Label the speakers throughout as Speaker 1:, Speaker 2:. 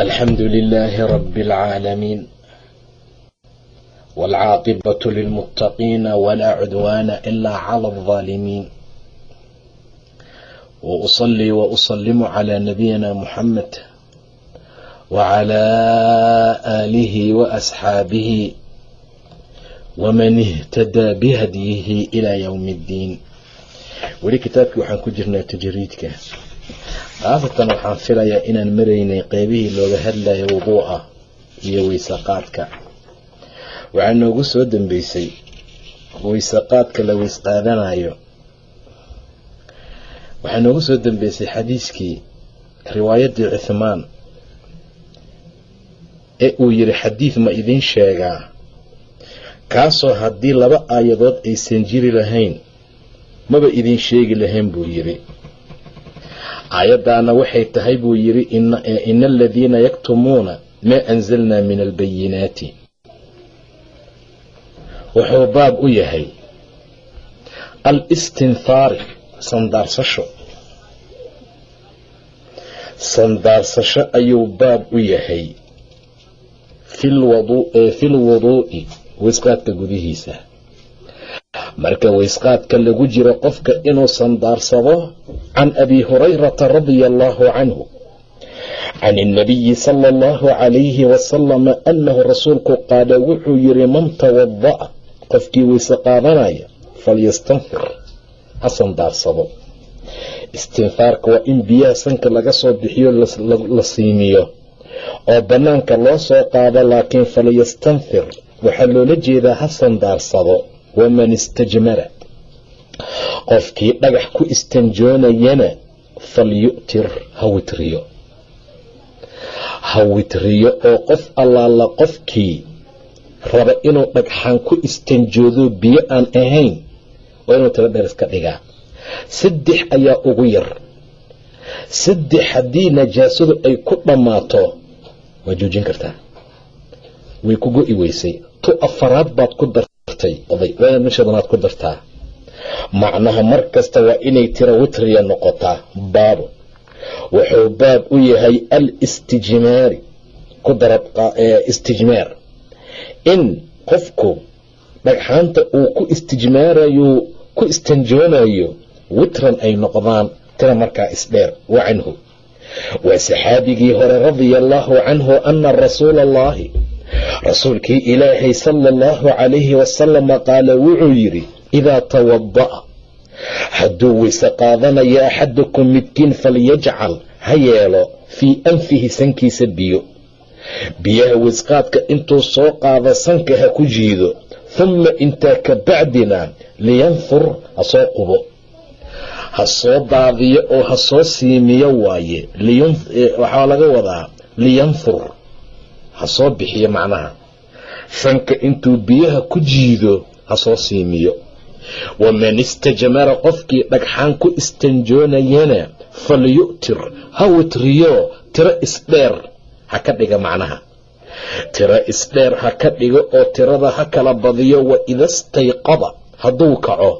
Speaker 1: الحمد لله رب العالمين والعاقبة للمتقين ولا عدوان إلا على الظالمين وأصلي وأسلم على نبينا محمد وعلى آله وأصحابه ومن اهتدى بهديه إلى يوم الدين weli kitaabkii waxaan ku jirnaa tajriidka khaasatan waxaan filayaa inaan maraynay qeybihii looga hadlaya wuduuca iyo weysaqaadka. Waxaa noogu soo dambeysay weysaqaadka la weysqaadanayo waxaa noogu soo dambeysay xadiiskii riwaayaddii cuthmaan ee uu yidhi xadiid ma idiin sheegaa. Kaasoo haddii laba aayadood aysan jiri lahayn maba idin sheegi lahayn buu yidhi aayaddaana waxay tahay buu yidhi ina aladiina yaktumuuna maa anzalnaa min albayinaati. Wuxuu baab u yahay al-istinhaari sandaarsasho sandaarsasho ayuu baab u yahay fil wuduu'i weysqaadka gudihiisa. Marka weysqaadka lagu jiro qofka inuu sandaarsado can abi hurayrata radia allaahu canhu can innabiyi sala allahu calayhi wasalama annahu rasuulku qaala wuxuu yidhi man tawada'a qofkii weyse qaadanaya falyastanfir ha sandaarsado istinfaarka waa in biyaha sanka laga soo bixiyo la siimiyo oo bannaanka loo soo qaado laakiin falyastanfir waxaa loola jeedaa ha sandaarsado waman istajmara qofkii dhagax ku istanjoonayana falyu'tir ha witriyo. Ha witriyo oo qof allaala qofkii raba inuu dhagxaan ku istanjoodo biyo aan ahayn waa inuu tiro dheer iska dhigaa. Saddex ayaa ugu yar. Saddex haddii najaasadu ay ku dhammaato waa joojin kartaa. Way ku go-i weysay. Tu afaraad baad ku dar waa mishadanaad ku dartaa macnaha mar kasta waa inay tiro witriya noqotaa baabu wuxuu baab u yahay al istijmaari ku darab istijmaar. In qofku dhagxaanta uu ku istijmaarayo ku istanjoonayo witran ay noqdaan tira markaa isdheer wa canhu. Waa saxaabigii hore radia allaahu canhu ana rasuula allahi rasuulkii ilaahay sala allahu calayhi wasalama qaala wuxuu yidhi idaa tawada'a hadduu weyse qaadanayo axadukum midkiin falyajcal ha yeelo fii anfihi sankiisa biyo. Biyaha weysqaadka intuu soo qaado sanka ha ku jiido humma intaa ka bacdina liyanfur ha soo qubo. Ha soo daadiyo oo ha soo siimiyo waaye waxaa laga wadaa liyanfur ha soo bixiyo macnaha. Sanka intuu biyaha ku jiido ha soo siimiyo waman istajmara qofkii dhagxaan ku istanjoonayana falyu'tir ha witriyo tiro isdheer ha ka dhiga macnaha tiro isdheer ha ka dhigo oo tirada ha kala badiyo wa ida stayqada hadduu kaco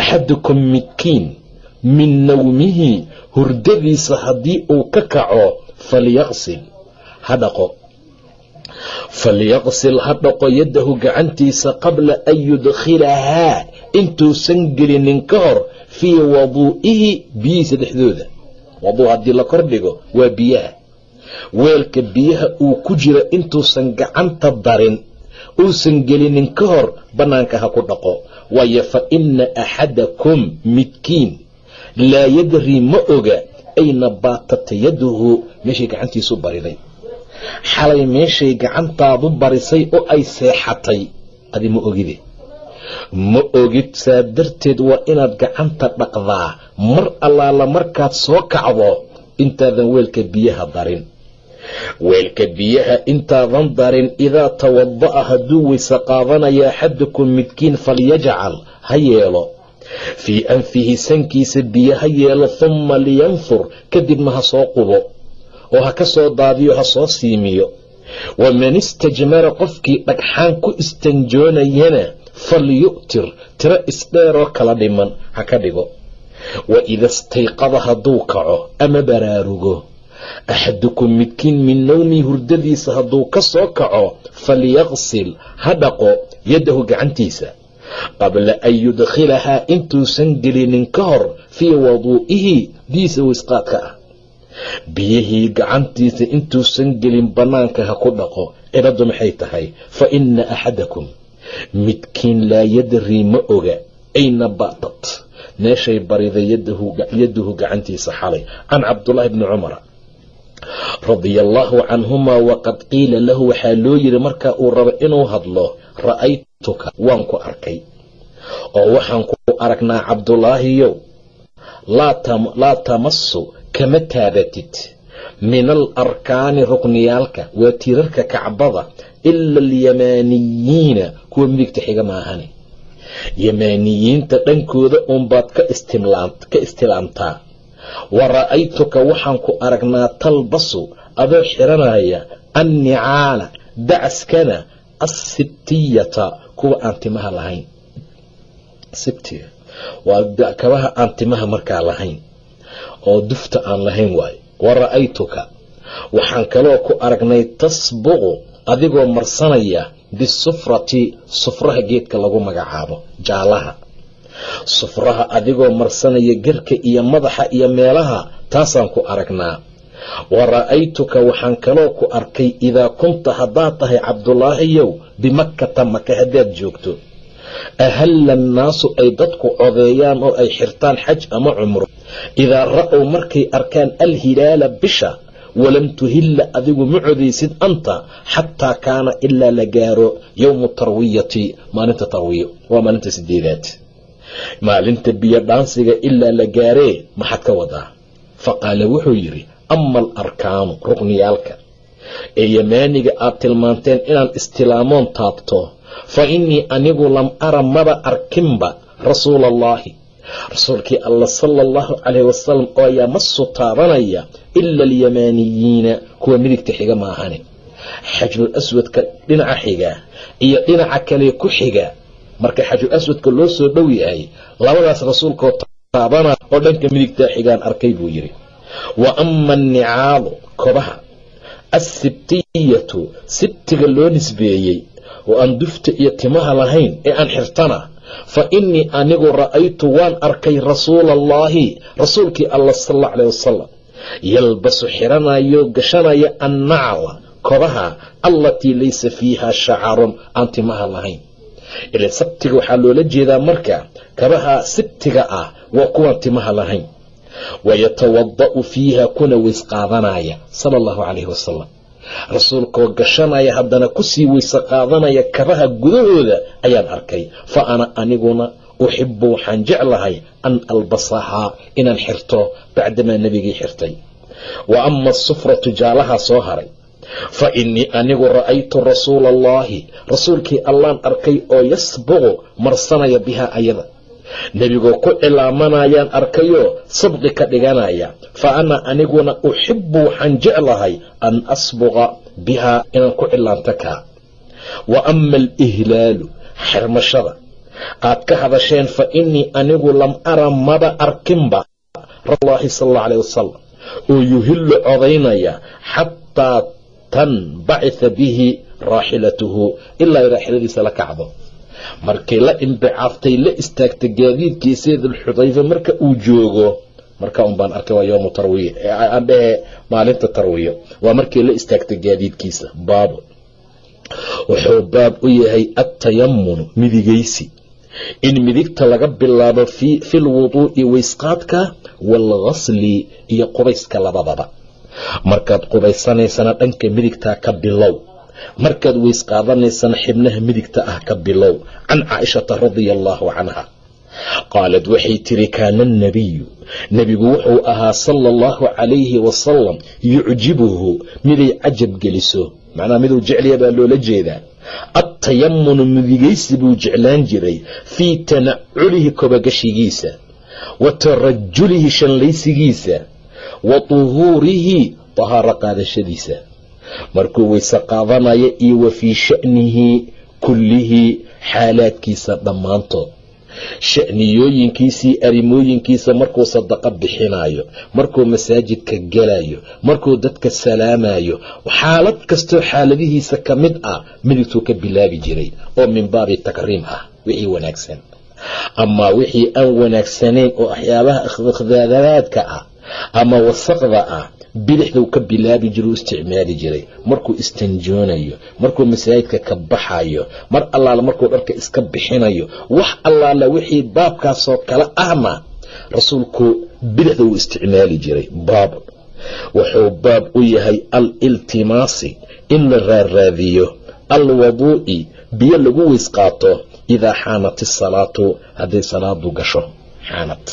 Speaker 1: axadukum midkiin min nawmihi hurdadiisa haddii uu ka kaco falyaqsil ha dhaqo falyaqsil ha dhaqo yadahu gacantiisa qabla an yudkhilahaa intuusan gelinin ka hor fii waduu'ihi biyihiisa dhexdooda waduu haddii la kordhigo waa biyaha weelka biyaha uu ku jira intuusan gacanta darin uusan gelinin ka hor bannaanka ha ku dhaqo waayo fa ina axadakum midkiin laa yadrii ma oga ayna baatat yaduhu meeshay gacantiisu bariday xalay meeshay gacantaadu barisay oo ay seexatay. Adi ma ogide ma ogid saa darteed waa inaad gacanta dhaqdaa. Mar allaala markaad soo kacdo intaadan weelka biyaha darin. Weelka biyaha intaadan darin idaa tawada'a hadduu weyse qaadanaya axadukum midkiin falyajcal ha yeelo. Fii anfihi sankiisa biyo ha yeelo humma liyanfur kadibna ha soo qubo oo ha ka soo daadiyo ha soo siimiyo. Waman istajmara qofkii dhagxaan ku istanjoonayana falyu'tir tiro isdheeroo kala dhiman ha ka dhigo. Wa ida istayqada hadduu kaco ama baraarugo axadukum midkiin min nowmi hurdadiisa hadduu ka soo kaco falyaqsil ha dhaqo yaddahu gacantiisa. Qabla an yudkhilahaa intuusan gelinin ka hor fii waduu'ihi diisa wisqaadka ah biyihii gacantiisa intuusan gelin bannaanka ha ku dhaqo ciladdu maxay tahay? Fa inna axadakum midkiin laa yadrii ma oga ayna ba'dad meeshay bariday yadahu gacantiisa xalay. Can cabdullaahi bni cumara radia allaahu canhumaa waqad qiila lahu waxaa loo yidhi marka uu rabo inuu hadlo ra'aytuka waan ku arkay. Oo waxaan ku aragnaa cabdulaahiyow laa tamasu kama taabatid. Min al arkaani rukniyaalka waa tiirarka kacbada ila alyamaaniyiina kuwa midigta xiga maahane yamaaniyiinta dhankooda uunbaad ka istilaamtaa. Wa ra'aytuka waxaan ku aragnaa talbasu adoo xiranaya annicaala dacaskana assibtiyata kuwa aan timaha lahayn. Sibtiga. Waa kabaha aan timaha markaa lahayn oo dufta aan lahayn waayo. Wa ra'aytuka. Waxaan kaloo ku aragnay tasbuqu adigoo marsanaya bisufrati sufraha geedka lagu magacaabo jaalaha. Sufraha adigoo marsanaya gerka iyo madaxa iyo meelaha taasaan ku aragnaa. Wa ra'aytuka waxaan kaloo ku arkay idaa kunta haddaad tahay cabdulaahiyow bimakkata maka haddaad joogto ahalla annaasu ay dadku codeeyaan oo ay xirtaan xaj ama cumro idaa ra'ow markay arkaan alhilaala bisha walam tuhilla adigu ma codaysid anta xataa kaana ilaa la gaaro yowmu tarwiyati maalinta tarwiyo waa maalinta sideedaad maalinta biyo dhaansiga ilaa la gaaree maxaad ka wadaa fa qaala wuxuu yidhi ama alarkaanu rukniyaalka ee yamaaniga aad tilmaanteen inaan istilaamoon taabto fa innii anigu lam ara maba arkinba rasuula allaahi rasuulkii alla sala allahu calayhi wasalam oo yamasu taabanaya ila alyamaaniyiina kuwa midigta xiga maahane xajul aswadka dhinaca xiga iyo dhinaca kale ku xiga. Marka xajul aswadka loo soo dhow yahay labadaas rasuulkoo taabana oo dhanka midigta xigaan arkay buu yidhi. Wa ama annicaalu kobaha assibtiyatu sibtiga loo nisbeeyey oo aan dufta iyo timaha lahayn ee aan xirtana fa innii anigu ra'aytu waan arkay rasuula allaahi rasuulkii alla sal alla wasalam yalbasu xiranayo gashanaya annacla kobaha allatii laysa fiiha shacarun aan timaha lahayn ila sabtiga waxaa loola jeedaa marka kabaha sibtiga ah waa kuwaan timaha lahayn wayatawada'u fiiha kuna weys qaadanaya sala allahu calayhi wasalam rasuulkoo gashanaya haddana ku sii weyse qaadanaya kabaha gudahooda ayaan arkay fa ana aniguna uxibu waxaan jeclahay an albasahaa inaan xirto bacdamaa nebigii xirtay wa ama asufratu jaalaha soo haray fa innii anigu ra'aytu rasuula allaahi rasuulkii allaan arkay oo yasbuqu marsanaya bihaa ayada nebigoo ku cilaamanayaan arkayoo sabqi ka dhiganaya. Fa ana aniguna uxibu waxaan jeclahay an asbuqa bihaa inaan ku cilaanto kaa wa ama alihlaalu xirmashada. Aad ka hadasheen fa innii anigu lam ara maba arkinba rasuulallaahi sal alla aleh wasalam oo yuhillu codaynaya xataa tanbacitha bihi raaxilatuhu ilaa ay raaxiladiisa la kacdo markay la imbicaaftay la istaagta gaadiidkiisee dulxudayfa marka uu joogo marka un baan arkay waa yowmu tarwiya aan dhehe maalinta tarwiyo waa markay la istaagta gaadiidkiisa baabu wuxuu baab u yahay attayamunu midigaysi. In midigta laga bilaabo fi lwuduu'i waysqaadka waalghasli iyo qubayska labadaba. Markaad qubaysanaysana dhanka midigtaa ka bilow markaad weys qaadanaysana xibnaha midigta ah ka bilow can caaishata radia allaahu canha. Qaalad waxay tiri kaana annabiyu nebigu wuxuu ahaa sala allahu calayhi wasalam yucjibuhu miday cajab geliso. Macnaha miduu jeclaya baa loola jeedaa. Attayamunu mudigaysi buu jeclaan jiray fii tanaculihi kobagashigiisa wa tarajulihi shanlaysigiisa wa tuhuurihi tahaaro qaadashadiisa markuu weyse qaadanaya iyo wa fii sha'nihi kullihi xaalaadkiisa dhammaantood sha'niyooyinkiisii arrimooyinkiisa markuu sadaqo bixinayo markuu masaajidka gelayo markuu dadka salaamayo xaalad kastoo xaaladihiisa ka mid ah midigtuu ka bilaabi jiray oo min baabi takriim ah wixii wanaagsan. Amaa wixii aan wanaagsanayn oo waxyaabaha ikhdaadaadka ah ama wasaqda ah bidixduu ka bilaabi jira u isticmaali jiray. Markuu istanjoonayo markuu masaajidka ka baxayo mar allaala markuu dharka iska bixinayo wax allaala wixii baabkaasoo kale ahna rasuulku bidixda uu isticmaali jiray. Baab wuxuu baab u yahay al iltimaasi in la raaraadiyo alwaduu'i biyo lagu weys qaato idaa xaanat isalaatu hadday salaadu gasho xaanad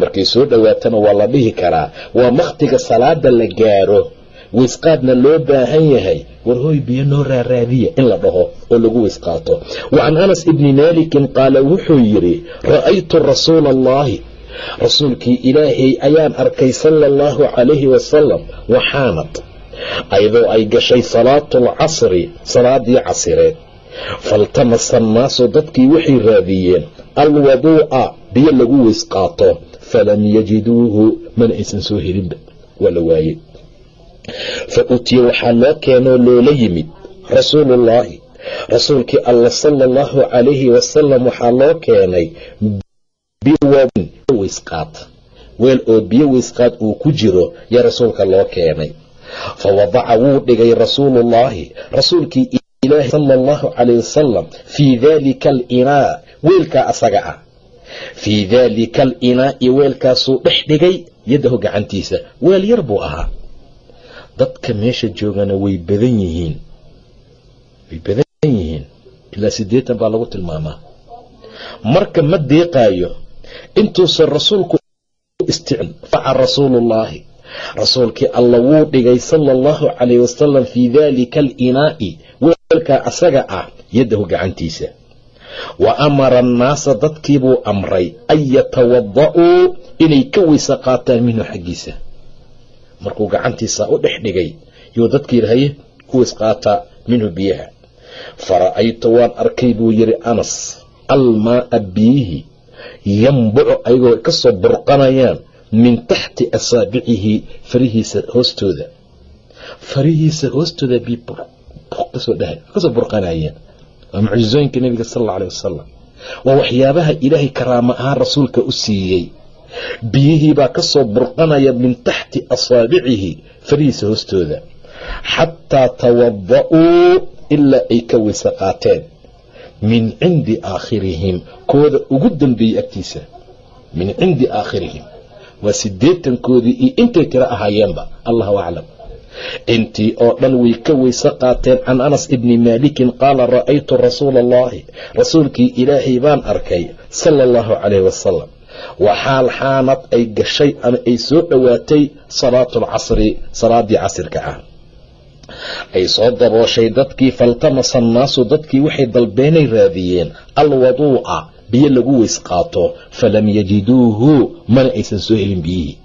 Speaker 1: markay soo dhowaatana waa la dhihi karaa waa wakhtiga salaada la gaaro weysqaadna loo baahan yahay war hooy biyo noo raaraadiya in la dhaho oo lagu weysqaato wa can anas ibni maalikin qaala wuxuu yidhi ra'aytu rasuula allaahi rasuulkii ilaahay ayaan arkay sala allahu calayhi wasalam waxaanad ayadoo ay gashay salaatu alcasri salaadii casireed faltamasa annaasu dadkii waxay raadiyeen alwaduu'a biyo lagu weysqaato falam yajiduuhu mana aysan soo helinba waa la waaye fa utiya waxaa loo keenoo loola yimid rasuuluullaahi rasuulkii alla sala allahu calayhi wasalam waxaa loo keenay weysqaad weel oo biyo weysqaad uu ku jiro yaa rasuulka loo keenay fa wadaca wuu dhigay rasuuluullaahi rasuulkii ilaahi sala allahu calayh wasalam fii daalika alinaa weelkaa asaga ah fii daalika alinaa'i weelkaasuu dhex dhigay yaddahu gacantiisa. Weel yar buu ahaa. Dadka meesha joogana way badan yihiin. Way badan yihiin. Ilaa siddeetan baa lagu tilmaamaa. Marka ma deeqaayo intuusan rasuulku faca rasuuluullaahi rasuulkii alla wuu dhigay sala allahu calayh wasalam fii daalika alinaa'i weelkaa asaga ah yaddahu gacantiisa wa amara annaasa dadkiibuu amray an yatawada'uu inay ka weyse qaataan minhu xaggiisa. Markuu gacantiisa u dhex dhigay yuu dadkii ku weys qaataa minhu biyaha. Fara'aytu waan arkay buu yidhi anas almaa'a biyihi yambucu ayagoo ka soo burqanayaan min taxti asaabicihi farihiisa hoostooda. Farihiisa hoostooda biy ka soo burqanayeen waa mucjizooyinka nebiga sal alla aleh wasalam waa waxyaabaha ilaahay karaamo ahaan rasuulka u siiyey. Biyihiibaa ka soo burqanaya min taxti asaabicihi farihiisa hoostooda. Xataa tawada'uu ilaa ay ka weyse qaateen min cindi aakhirihim kooda ugu dambeeyey agtiisa. Min cindi aakhirihim. Waa siddeetankoodii iyo intay tiro ahaayeenba allahu aclam intii oo dhan way ka weyse qaateen can anas ibni maalikin qaala ra'aytu rasuula allahi rasuulkii ilaahay baan arkay sala allahu calayh wasalam waxaal xaanad ay gashay ama ay soo dhowaatay salaatu alcasri salaadii casirka ah. Ay soo dabooshay dadkii faltamasa annaasu dadkii waxay dalbeenay raadiyeen alwaduu'a biyo lagu weys qaato falam yajiduuhu mana aysan soo helin biyihii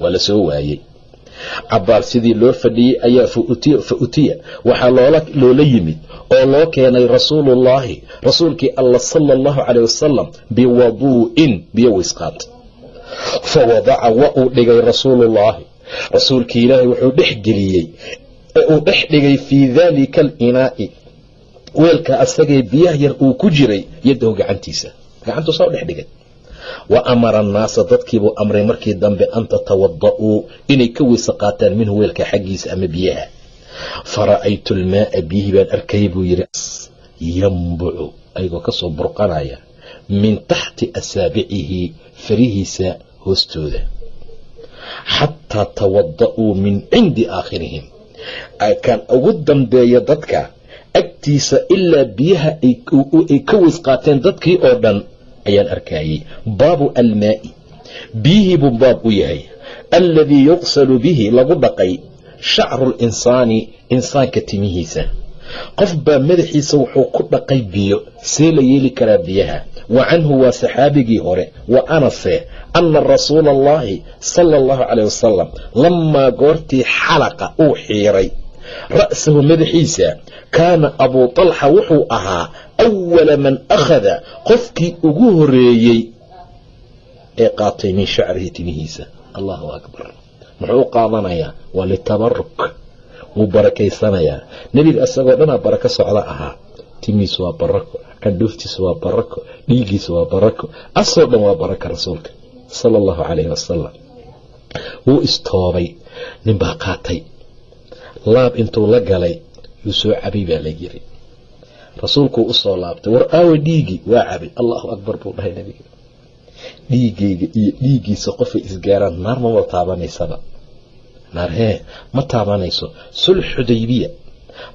Speaker 1: waa la soo waayey cabaar sidii loo fadhiyey ayaa fa utiya. Waxaa loola yimid oo loo keenay rasuuluullaahi rasuulkii alla sala allahu caleyh wasalam biwaduu'in biyo weysqaat fa wadaca wa uu dhigay rasuuluullaahi rasuulkii ilaahay wuxuu dhex geliyey uu dhex dhigay fii daalika alinaa'i. Weelka asagee biyaha yar uu ku jiray yaddahu gacantiisa. Gacantuu u dhex dhigay wa amara annaasa dadkiibuu amray markii dambe an tatawada'uu inay ka weyse qaataan minhu weelka xaggiisa ama biyaha. Fara'aytu almaa'a biyihii baan arkayay buu yidhi yambucu ayagoo ka soo burqanaya min taxti asaabicihi farihiisa hoostooda. Xataa tawada'uu min cindi aakhirihim. Kan ugu dambeeya dadka agtiisa ilaa biyaha ay ka weys qaateen dadkii oo dhan ayaan arkayey baabu almaa'i. Biyihii buu baab u yahay. Alladii yuqsalu bihi lagu dhaqay shacru linsaani insaanka timihiisa. Qof baa madaxiisa wuxuu ku dhaqay biyo see la yeeli karaa biyaha. Wa canhu waa saxaabigii hore wa anase anna rasuula allahi sala allahu caleyh wasalam lamaa goortii xalaqa uu xiiray. Ra'sahu madaxiisa kaana abuu talxa wuxuu ahaa awala man akhada qofkii ugu horeeyey ee qaatay min shacrihi timihiisa allahu akbar muxuu u qaadanayaa waa litabaruk wuu barakaysanayaa nebiga isagoo dhanaa barako socda ahaa timihiisu waa barako candhuuftiisu waa barako dhiigiisu waa barako asoo dhan waa baraka rasuulka sala allahu calayhi wasalam wuu istoobay ninbaa qaatay laab intuu la galay yuu soo cabay baa la yiri rasuulkuu u soo laabtay. War aawa dhiigii waa cabay. Allahu akbar buu dhahay nebiga. Dhiigayga iyo dhiiggiisa qofay isgaaraan naar ma wada taabanaysaba naar hee ma taabanayso. Sulx xudaybiya.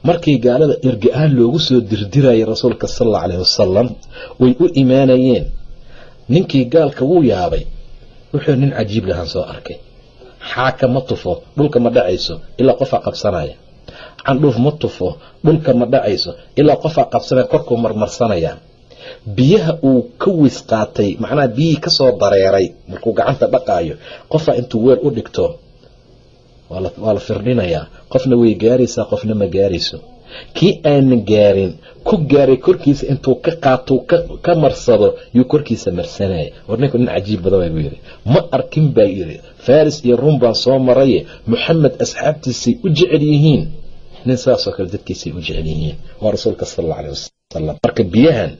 Speaker 1: Markii gaalada erga-aan loogu soo dirdirayay rasuulka sal alla wasalam way u imaanayeen. Ninkii gaalka wuu yaabay. Wuxuu nin cajiib lahaan soo arkay. Xaaka ma tufo dhulka ma dhacayso ilaa qofaa qabsanaya candhuuf ma tufo dhulka ma dhacayso ilaa qofaa qabsanaya korkuu marmarsanaya. Biyaha uu ka weys qaatay macnaha biyihii ka soo dareeray markuu gacanta dhaqaayo qofaa intuu weel u dhigto waa la firdhinayaa qofna way gaaraysaa qofna ma gaarayso kii aanan gaarin ku gaaray korkiisa intuu ka qaato ka marsado yuu korkiisa marsanaya war ninku nin cajiib badan baa buu yidhi. Ma arkin baa yidhi. Faris iyo ruum baan soo maraye moxamed asxaabtiisay u jecel yihiin. Nin saasoo kale dadkiisay u jecel yihiin. Waa rasuulka sal alla aleh wasalam marka biyahan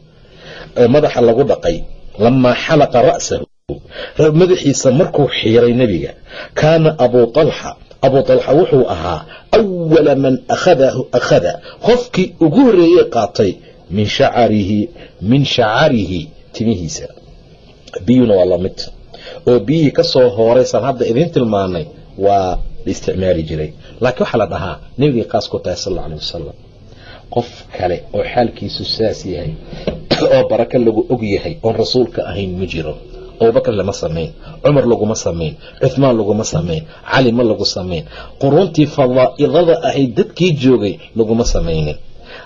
Speaker 1: madaxa lagu dhaqay lamaa xalaqa ra'sahu madaxiisa markuu xiiray nebiga kaana abuu talxa abuu talxa wuxuu ahaa awala man akhadahu akhada qofkii ugu horreeyey qaatay min shacarihi min shacarihi timihiisa. Biyuna waa la mid oo biyihii ka soo hadda idiin tilmaanay waa la isticmaali jiray. Laakiin waxaa la dhahaa nebigay qaas ku tahay sal alla aleh wasalam qof kale oo xaalkiisu saas yahay oo baraka lagu og yahay oon rasuulka ahayn ma jiro abubakar lama samayn cumar laguma samayn cuhmaan laguma samayn cali ma lagu samayn quruuntii fadaa'idada ahayd dadkii joogay laguma samaynin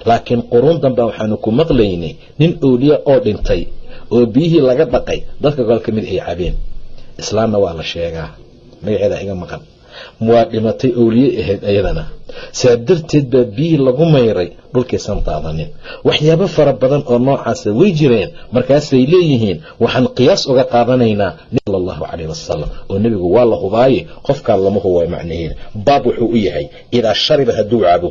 Speaker 1: laakiin quruun danbaa waxaanu ku maqlaynay nin ooliya oo dhintay oo biyihii laga dhaqay dadka gobol ka mid ay cabeen. Islaamna waa la sheegaa. Magaceeda iga maqan waa dhimatay owliye ahayd ayadana. Saa darteed baa biyihii lagu mayray dhulkaysan daadanin waxyaabo fara badan oo noocaasa way jireen. Markaasay leeyihiin waxaan qiyaas uga qaadanaynaa sal allahu calayh wasalam oo nebigu waa la hubaaye qofkaan lama huwaay macnaheeda baab wuxuu u yahay idaa shariba hadduu cabo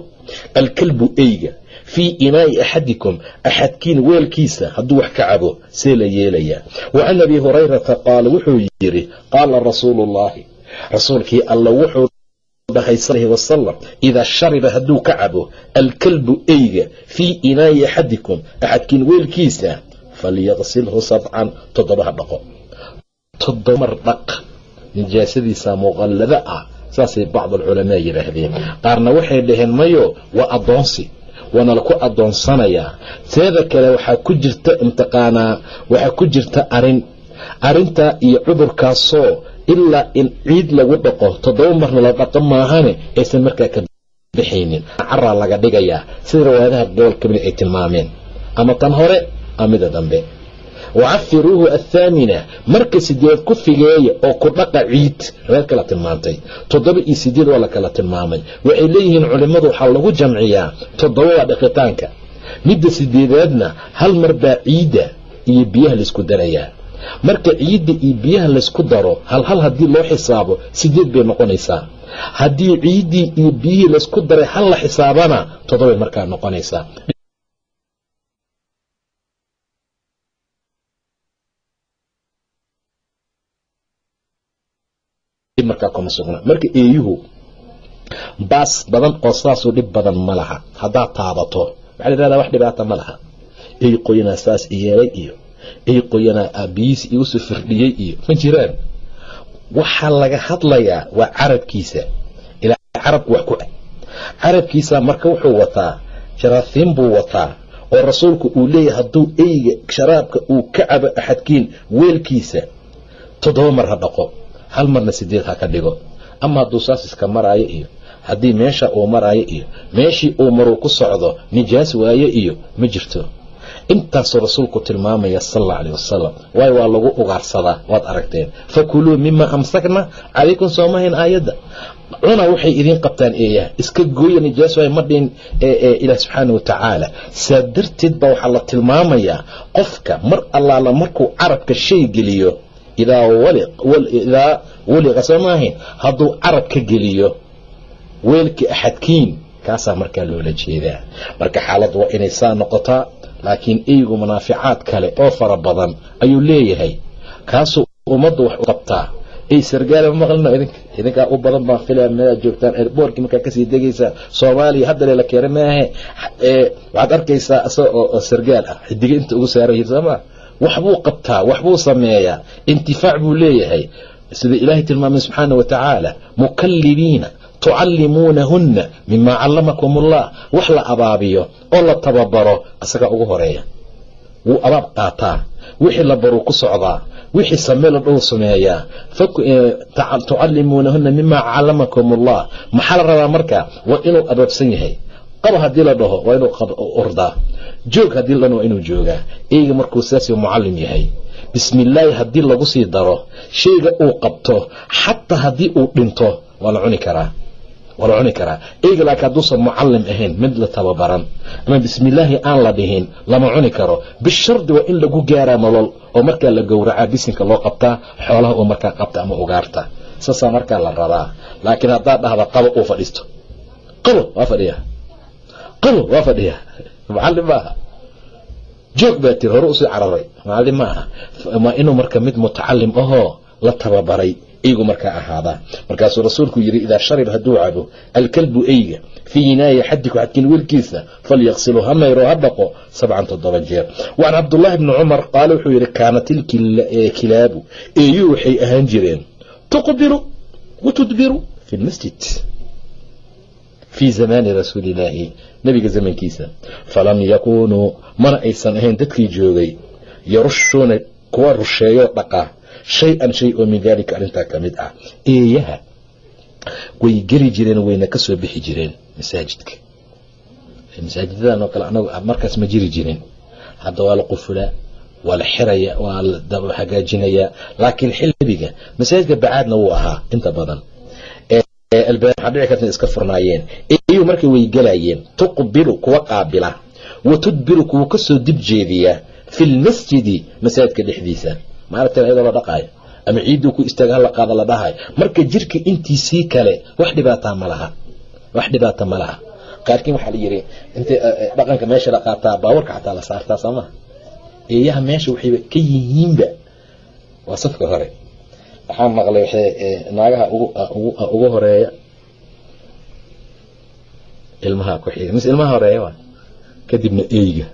Speaker 1: alkalbu eyga fii inaa'i axadikum axadkiin weelkiisa hadduu wax ka cabo see la yeelayaa. Wa can abi hurayrata qaala wuxuu yidhi qaala rasuulu ullaahi rasuulkii alla wuxuu dhahay sal wasalam idaa shariba hadduu ka cabo alkalbu eyga fii inaa'i axadikum axadkiin weelkiisa falyaqsilhu sabcan toddobaha dhaqo. Toddobamar dhaq nijaasadiisa muqallada ah saasay bacd alculamaa yidhaahdeen. Qaarna waxay dhaheen mayo waa addoonsi waana laku addoonsanayaa. Teeda kale waxaa ku jirta imtiqaanaa waxaa ku jirta arrin arintaa iyo cudurkaasoo ilaa in ciid lagu dhaqo toddoba marna la dhaqo maahane aysan markaa ka bixaynin. Caraa laga dhigayaa. Sida riwaayadaha gobol ka mid ay tilmaameen. Ama tan hore ama mida dambe. Wacafiruuhu athaamina marka sideed ku figeeya oo ku dhaqa ciid reer kala tilmaantay. Toddoba iyo sideed waa la kala tilmaamay. Waxay leeyihiin culimmadu waxaa lagu jamciyaa toddoba waa dhaqitaanka. Midda sideedaadna hal mar baa ciidda iyo biyaha laysku darayaa marka ciidda iyo biyaha laysku daro hal hal haddii loo xisaabo sideed bay noqonaysaa. Haddii ciiddii iyo biyihii laysku daray hal la xisaabana toddobay markaa noqonaysaa. Markaa kuma sugna. Marka eeyuhu baas badan oo saasuu dhib badan ma laha. Haddaad taabato waxaa la yihahdaa wax dhibaata ma laha. Ey qoyanaa saas iyeelay iyo ey qoyanaa aabiyiis iusoo firdhiyey iyo ma jiraan. Waxaa laga hadlayaa waa carabkiisa. Ilaa carabku wax ku carabkiisa marka wuxuu wataa jaraahiim buu wataa oo rasuulku uu leeyahay hadduu eyga sharaabka uu ka cabo axadkiin weelkiisa toddoba mar ha dhaqo hal marna sideed ha ka dhigo. Ama hadduu saas iska maraayo iyo haddii meesha uu maraayo iyo meeshii uu maruu ku socdo nijaas waaye iyo ma jirto intaasuu rasuulku tilmaamaya sal alla aleh wasalam waayo waa lagu ugaarsadaa waad aragteen. Fakuluu mima amsakna calaykum soomahayn aayadda. Cuna waxay idiin qabtaan eeyaha. Iska gooya nijaas waayo ma dhihin ilaah subxaana wa saa darteed baa waxaa la tilmaamayaa qofka mar allaala markuu carabka shay geliyo idaa wuliqa soo maahayn hadduu carab ka geliyo weelkii axadkiin kaasaa markaa loola jeedaa. Marka xaaladdu waa inay saa noqotaa laakiin eygu munaaficaad kale oo fara badan ayuu leeyahay. Kaasuu ummaddu wax qabtaa. Ey sargaala ma maqlino idinka idinkaa u badan baan filaya meelaad joogtaan boorkii markaa ka sii degaysaa soomaaliya haddale la keena maahe waxaad arkaysaa isaga oo sargaal ah xidiga inta ugu saaran yihiin sooma waxbuu qabtaa waxbuu sameeyaa intifaac buu leeyahay. Sida ilaahay tilmaamay subxaana wa tacaala mukallibiina tucallimuunahunna mimaa callamakum ullah wax la abaabiyo oo la tababaro isagaa ugu horreeya. Wuu abaab qaataa. Wixii la baruu ku socdaa. Wixii samee la dhow sameeyaa. Tucallimuunahunna mimaa callamakum ullah maxaa la rabaa marka? Waa inuu abaabsan yahay. Qaba haddii la dhaho waa inuu ordaa joog haddii la dhano waa inuu joogaa. Eyga markuu sidaas mucallim yahay. Bismillaahi haddii lagu sii daro shayga uu qabto xataa haddii uu dhinto waa la cuni karaa waa la cuni karaa eyga laakiin hadduusan mucallim ahayn mid la tababaran ama bismillaahi aan la dhihin lama cuni karo. Bishardi waa in lagu gaaraa nolol oo markaa la gowracaa bisinka loo qabtaa xoolaha uu markaa qabta ama ugaarta. Saasaa markaa la rabaa. Laakiin haddaad dhahda qabo uu fadhiisto. Qabo waa fadhiya. Qabo waa fadhiya. Mucallim maaha. Joog baa tiri hore u sii cararay. Mucallim ma aha waa inuu marka mid mutacalim ahoo la tababaray eygu markaa ahaadaa markaasuu rasuulku yidhi idaa sharib hadduu cabo alkalbu eyga fii yinaaya xadiku xadkin wiilkiisa falyaqsilu ha mayro ha dhaqo sabcan toddoba jeer. Wacan cabdullaahi bni cumar qaale wuxuu yidhi kaanat ilkilaabu eeyuu waxay ahaan jireen. Tuqbiru wa fi lmasjid fii zamaani rasuuli illaahi nabiga zamankiisa. Falam yakuunuu mana aysan ahayn dadkii joogay. Yarushuuna kuwa rusheeyo dhaqa shay-an shay oo min daalika arrintaa ka ah eeyaha way geli jireen wayna ka bixi jireen masaajidka masaajidadan oo kale anagu markaas ma jiri jirin hadda waa la qufulaa waa la xiraya waa la hagaajinayaa laakiin xilbiga masaajidka bacaadna wuu ahaa inta badan waxaa iska furnaayeen eeyuu markay way gelayeen tuqbilu kuwa qaabila wa tudbiru kuwa ka soo dib jeediya fi lmasjidi masaajidka dhexdiisa maaragta iyadoo la dhaqaayo ama ciidduu ku istaaga hala qaada la dhahayo marka jirka intiisii kale wax dhibaataa ma laha. Wax dhibaata ma laha. Qaarkiin waxaa la yidhi intay dhaqanka meesha la qaataa baawarka xataa la saartaa soo eeyaha meesha waxayba ka yihiinba waa safka hore. Waxaa maqlay waxay naagaha ugu horreeya. Ilmaha ku xiga mise ilmaha horreeya kadibna eyga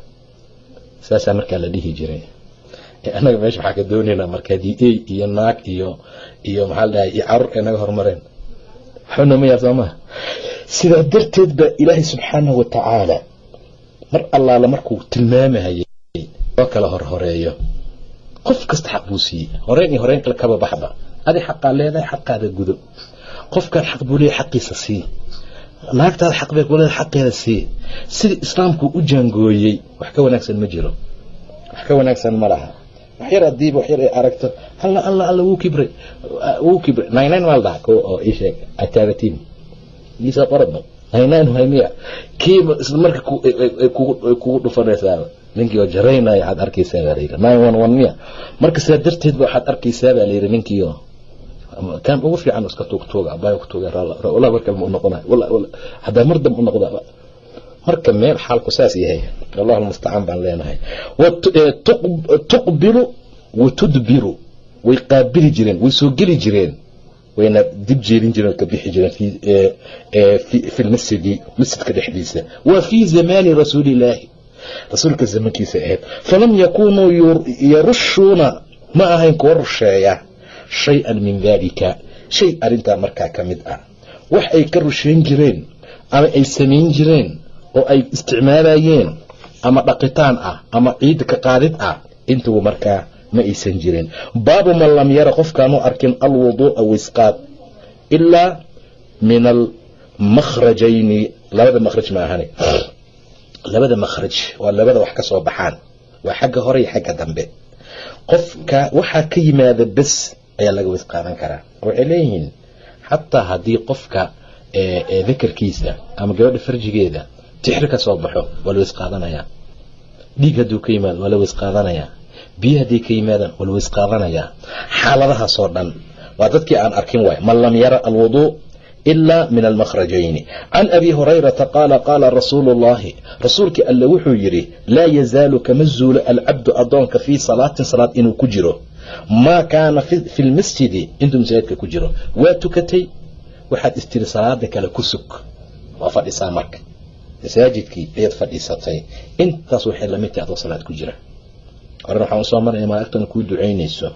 Speaker 1: saasaa markaa la dhihi jiray annaga meesha waxaa ka doonaynaa marka haddii ey iyo naag iyo iyo maxaa la dhahay iyo carur ay naga hormareen waxbana ma yaa soo maha sidaa darteed baa ilaahay subxaanahu wa tacaala mar allaala markuu tilmaamahayay oo kala horhoreeyo. Qof kasta xaq buu siiyey. Horeen iyo horeen kale kaba baxba. Adi xaqaa leedahay xaqaada gudo. Qofkaan xaq buu leeyahay xaqiisa sii naagtaada xaq bay ku leedahay xaqeeda sii sidii islaamku u jaangooyey wax ka wanaagsan ma jiro. Wax ka wanaagsan ma laha wax yar hadiiba wax yar ay aragto. Alla alla alla wuu kibray wuu kibray naynayn maa la dhaha ko oo ii sheeg ataagatiin isa qoradno naynayn haymiya kiiba isla marka kugu dhufanaysaaba ninkii oo jaraynaya waxaad arkaysaa baa layidhi nine one one miya. Marka sidaa darteed ba waxaad arkaysaa baa layidhi ninkii oo. Kan ugu fiican iska tuugtuuga abaayo ku tuuga wallah markale ma u noqonayo haddaa mar dam u noqda marka meel xaalku saas yahay wallahu almustacaan baan leenahay. Tuqbilu wa tudbiru. Way qaabili jireen way soo geli jireen. Wayna dib jeedin jireen ka bixi jireen fi lmasjidi masjidka dhexdiisa. Waa fii zamaani rasuulillaahi rasuulka zamankiisa ahayd falam yakunuu yarushuuna. Ma ahayn kuwa rusheeya shay-an min daalika. Shay arrintaa markaa ka mid ah. Wax ay ka rusheyn jireen ama ay samayn jireen oo ay isticmaalayeen ama dhaqitaan ah ama ciid ka qaadid ah intugu markaa ma aysan jirin. Baabu man lam yara qofkaanu arkin alwuduu'a wisqaad ilaa min almakhrajayni labada makhraj ma ahani. Labada makhraj waa labada wax ka baxaan. Waa xagga hore iyo xagga dambe. Qofka waxaa ka yimaada bes ayaa laga qaadan karaa. Waxay leeyihiin xataa haddii qofka dakarkiisa ama gabadha farjigeeda tixri ka soo baxo waa la wis qaadanayaa. Dhiig hadduu ka yimaado waa la wis qaadanayaa. Biyo hadday ka yimaadaan waa la wis qaadanayaa. Xaaladahaasoo dhan waa dadkii aan arkin waay. Man yara alwuduu ila min almakhrajayni can abi hurayrata qaala qaala rasuulu llahi rasuulkii alle wuxuu yidhi laa yazaalu kama zuulo alcabdu adoonka fii salaatin salaad inuu ku jiro. Maa kaana fi lmasjidi intuu masaajidka ku jiro. Waa tukatay waxaad istiri salaada kale ku sug. Waa fadhisaa marka masaajidkii ayaad fadhiisatay. Intaas waxay la mid tahay adoo salaad ku jira. Horena waxaan u soo marnay malaa'igtana kuu ducaynayso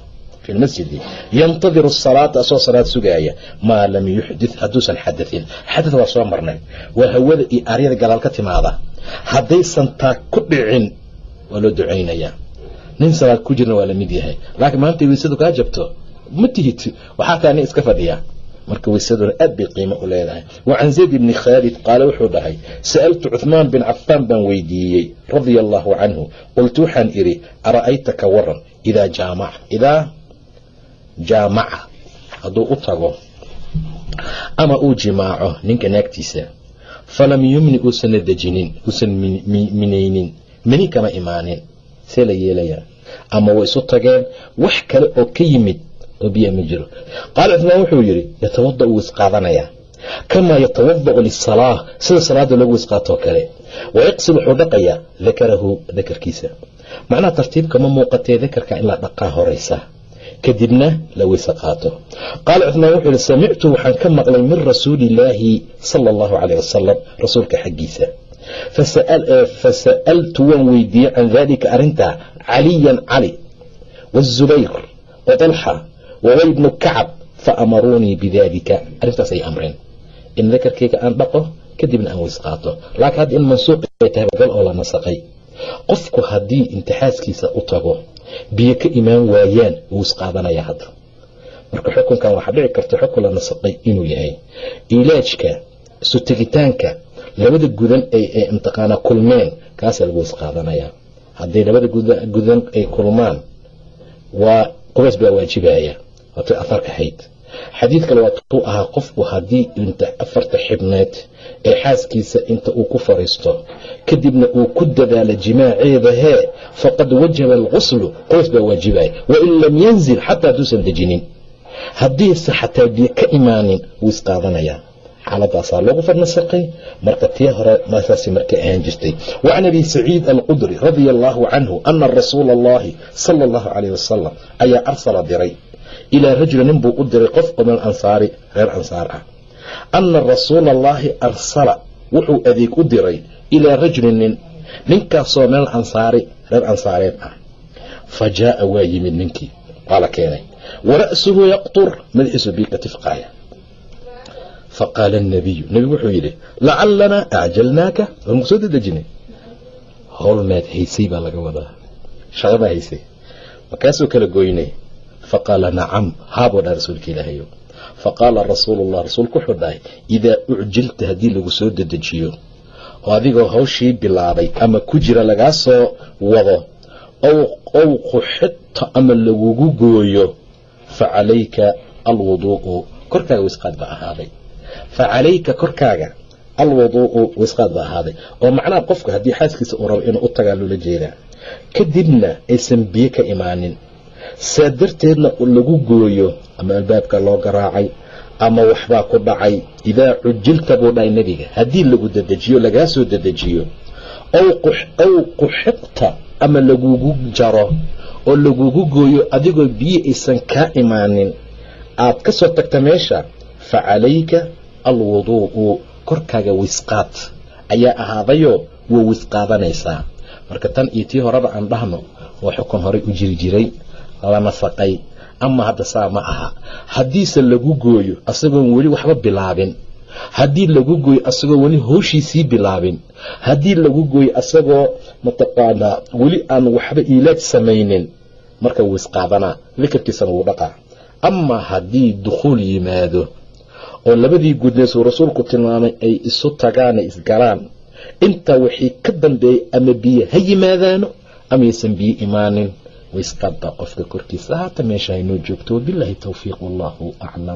Speaker 1: fi lmasjidi. Yantadiru asalaata asoo salaad sugaaya maa lam yuxdith hadduusan xadatin xadad waa soo marnay. Waa hawada iyo aaryada gadaal ka timaada. Haddaysan taa ku dhicin waa loo ducaynayaa. Nin salaad ku jirna waa la mid yahay. Laakiin maantay weysadu kaa jabto. Ma tihid waxaa taa nin iska fadhiya marka weysaduna aad bay qiimo u leedahay. Wa can zayd bni khaalid qaale wuxuu dhahay sa'altu cuhmaan bin cafaan baan weydiiyey radia allaahu canhu. Qultu waxaan idhi ara'ayta ka waran idaa jaamaca idaa jaamaca hadduu u tago ama uu jimaaco ninka naagtiisa falam yumni uusanna dejinin uusan minaynin mini kama imaanin. See la yeelayaa. Ama way isu tageen wax kale oo ka yimid oo biya ma jiro. Qaala cumaan wuxuu yidhi yatawada wuu isqaadanayaa kamaa yatawada'u lisalaah sida salaada loogu isqaatoo kale. Wayaqsil wuxuu dhaqaya dakarahu dakarkiisa. Macnaha tartiibka ma muuqatee dakarka in la dhaqaa horeysa kadibna la weyse qaato. Qaala cumaan wuxuu yihi samictu waxaan ka maqlay min rasuuliillaahi sala allahu caleyh wasalam rasuulka xaggiisa. Fasaltu waan weydiiyey can daalika arrintaa caliyan cali wazubayr watalxa waway bnu kacab faamaruunii bidaalika arrintaas ay amreen in dakarkayga aan dhaqo kadibna aan weys qaato laakiin hadda in mansuuq ay tahay badal oo la nasaqay qofku haddii intixaaskiisa u tago biyo ka imaan waayaan wuu is qaadanaya hadda marka xukunkan waxaa dhici karta xukun la nasaqay inuu yahay ilaajka isu labada gudan ay imtiqaana kulmeen kaasaa lagu is qaadanayaa hadday labada gudan ay kulmaan waa qubays baa waajibaya waatay afarka hayd xadiid kale waa tuu ahaa qofku haddii inta afarta xibneed ee xaaskiisa inta uu ku fariisto kadibna uu ku dadaalo jimaaceeda hee faqad wajaba alquslu qubays baa waajibaya wain lam yanzil xataa hadduusan dejinin. Haddiise xataa biyo ka imaanin wuu isqaadanayaa xaaladaasaa loogu farnasaqay marka tii hore maasaasi markay ahaan jirtay. Wacan abi saciid alqudri radia allaahu canhu ana rasuula allahi sala allahu calayh wasalam ayaa arsala diray ilaa rajuli nin buu u diray qof oo ansaari reer ansaar ah. Ana rasuula allaahi arsala wuxuu adeeg u diray ilaa rajulin nin ninkaasoo min alansaari reer ansaareed ah. Fa jaaa waa yimid ninkii waa la keenay. Wara'suhu yaqtur madaxiisu biika tifqaaya faqaala nabiyu nebigu wuxuu yidhi lacalanaa acjalnaaka waan ku soo dedejinay. Howl maad haysay baa laga wadaa. Shaqadaa haysay. Markaasuu kala goynay faqaala nacam haabuu dhaha rasuulka ilaahayo faqaala rasuulu llah rasuulku wuxuu dhahay idaa ucjilta haddii lagu soo dedejiyo oo adigoo hawshii bilaabay ama ku jira lagaa soo wado ow quxidta ama lagugu gooyo fa calayka alwuduu'u. Korkaaga wisqaad baa ahaaday. Fa calayka korkaaga alwuduu'u wisqaad baa ahaaday. Oo macnaha qofku haddii xaaskiisa uu rabo inuu u tagaa loola jeedaa kadibna aysan biyo ka imaanin saa darteedna lagu gooyo ama albaabka loo garaacay ama waxbaa ku dhacay idaa cujilta buu dhahay nebiga. Haddii lagu dedejiyo lagaa soo dedejiyo ow quxiqta ama lagugu jaro oo lagugu gooyo adigoo biyo aysan kaa imaanin aad ka soo tagta meesha fa calayka alwuduu'u korkaaga wisqaad ayaa ahaadayoo waa wisqaadanaysaa. Marka tan iyo tii horeba aan dhahno waa xukun horay u jiri jiray la nasaqay ama hadda saa ma aha. Haddiise lagu gooyo asagoon weli waxba bilaabin. Haddii lagu gooyo asagoo weli howshiisii bilaabin. Haddii lagu gooyo asagoo mataqaanaa weli aan waxba iilaaj samaynin. Marka wuu isqaadanaa likarkiisana wuu dhaqaa amaa haddii dukhuul yimaado oo labadii gudneesuu rasuulku tilmaamay ay isu tagaana isgalaan intaa wixii ka dambeeyay ama biyo ha yimaadaano amaysan biyo imaanin waisqaad baa qofka korkiisa haata meesha haynoo joogto wabilaahi towfiiq wallahu aclam